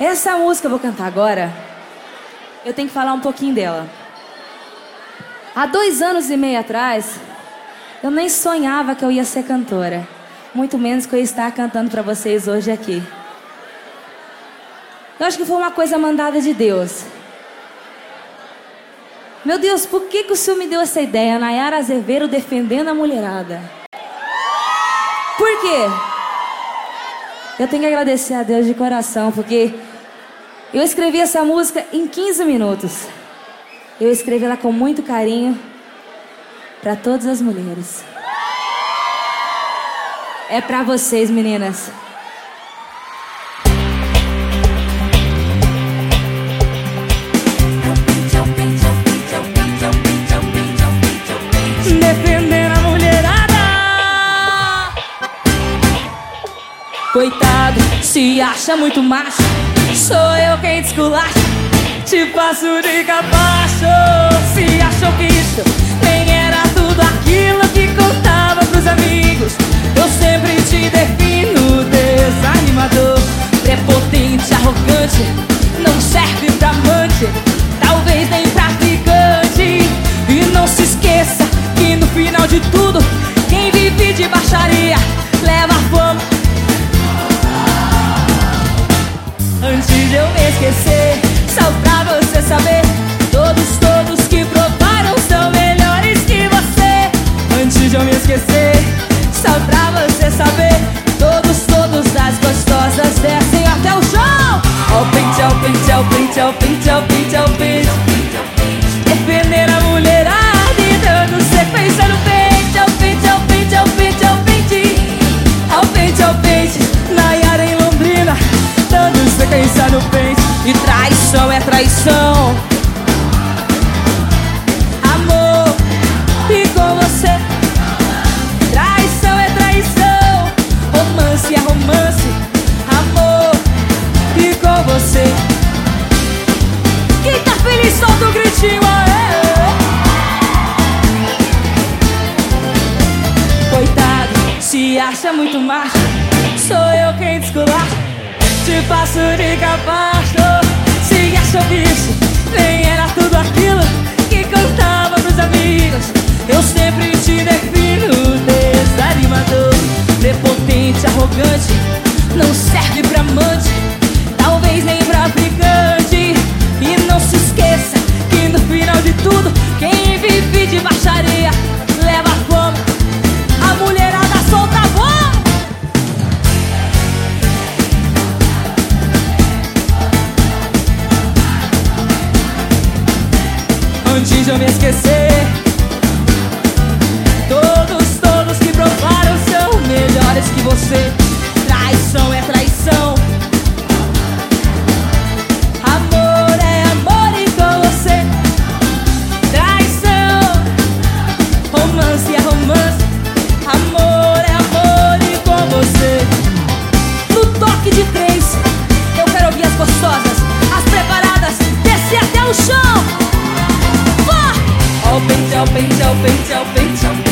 Essa música eu vou cantar agora. Eu tenho que falar um pouquinho dela. Há dois anos e meio atrás, eu nem sonhava que eu ia ser cantora. Muito menos que eu ia estar cantando para vocês hoje aqui. Eu acho que foi uma coisa mandada de Deus. Meu Deus, por que, que o Senhor me deu essa ideia? Nayara Azevedo defendendo a mulherada. Por quê? Eu tenho que agradecer a Deus de coração, porque eu escrevi essa música em 15 minutos. Eu escrevi ela com muito carinho para todas as mulheres. É para vocês, meninas. Se acha muito macho. Sou eu quem te esculacha. Te passo de capacho. De eu me esquecer, só pra você saber, traição. Amor, e com você. Traição é traição. Romance é romance. Amor, e com você. Quem tá feliz, solta o gritinho, aê! Coitado, se acha muito macho Sou eu quem desculacha Te passo de capacho Se acha bicho Nem era tudo aquilo Que contava pros amigos. Eu sempre te defino Desanimador Prepotente, arrogante Antes eu me esquecer 飞脚飞脚飞脚。